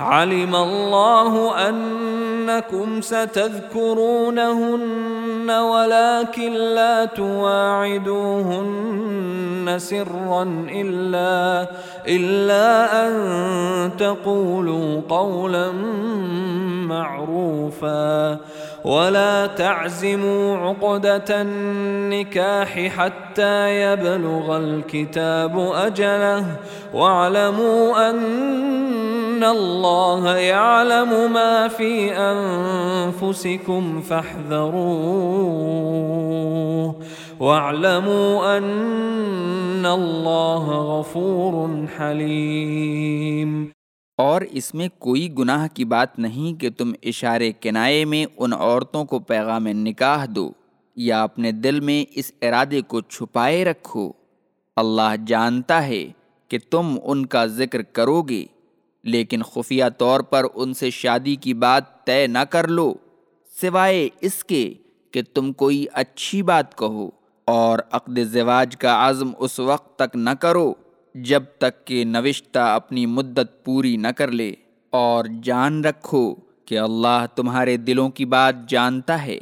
علم الله أنكم ستذكرونهن ولكن لا تواعدوهن سرا إلا, إلا أن تقولوا قولا معروفا. ولا تعزموا عقدة النكاح حتى يبلغ الكتاب أجله. واعلموا أن الله يعلم ما في أنفسكم فاحذروه واعلموا أن الله غفور حليم۔ اور اس میں کوئی گناہ کی بات نہیں کہ تم اشارے کنائے میں ان عورتوں کو پیغام نکاح دو یا اپنے دل میں اس ارادے کو چھپائے رکھو۔ اللہ جانتا ہے کہ تم ان کا ذکر کرو گے۔ لیکن خفیہ طور پر ان سے شادی کی بات طے نہ کر لو۔ سوائے اس کے کہ تم کوئی اچھی بات کہو اور عقد زواج کا عزم اس وقت تک نہ کرو جب تک کہ نوشتہ اپنی مدت پوری نہ کر لے۔ اور جان رکھو کہ اللہ تمہارے دلوں کی بات جانتا ہے،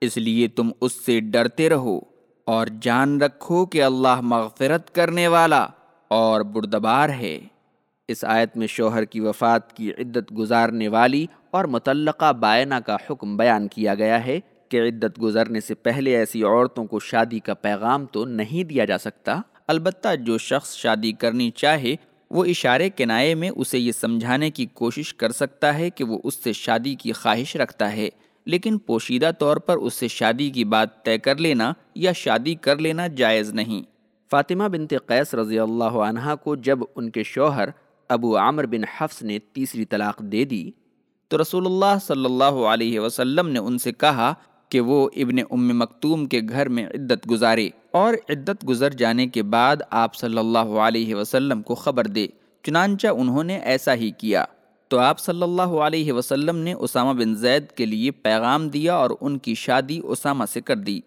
اس لیے تم اس سے ڈرتے رہو۔ اور جان رکھو کہ اللہ مغفرت کرنے والا اور بردبار ہے۔ اس آیت میں شوہر کی وفات کی عدت گزارنے والی اور متعلقہ بائنہ کا حکم بیان کیا گیا ہے کہ عدت گزرنے سے پہلے ایسی عورتوں کو شادی کا پیغام تو نہیں دیا جا سکتا۔ البتہ جو شخص شادی کرنی چاہے، وہ اشارے کنائے میں اسے یہ سمجھانے کی کوشش کر سکتا ہے کہ وہ اس سے شادی کی خواہش رکھتا ہے۔ لیکن پوشیدہ طور پر اس سے شادی کی بات طے کر لینا یا شادی کر لینا جائز نہیں۔ فاطمہ بنت قیس رضی اللہ عنہ کو جب ان کے شوہر ابو عامر بن حفظ نے تیسری طلاق دے دی۔ تو رسول اللہ صلی اللہ علیہ وسلم نے ان سے کہا کہ وہ ابن ام مکتوم کے گھر میں عدت گزارے اور عدت گزر جانے کے بعد آپ صلی اللہ علیہ وسلم کو خبر دے۔ چنانچہ انہوں نے ایسا ہی کیا۔ تو آپ صلی اللہ علیہ وسلم نے اسامہ بن زید کے لیے پیغام دیا اور ان کی شادی اسامہ سے کر دی۔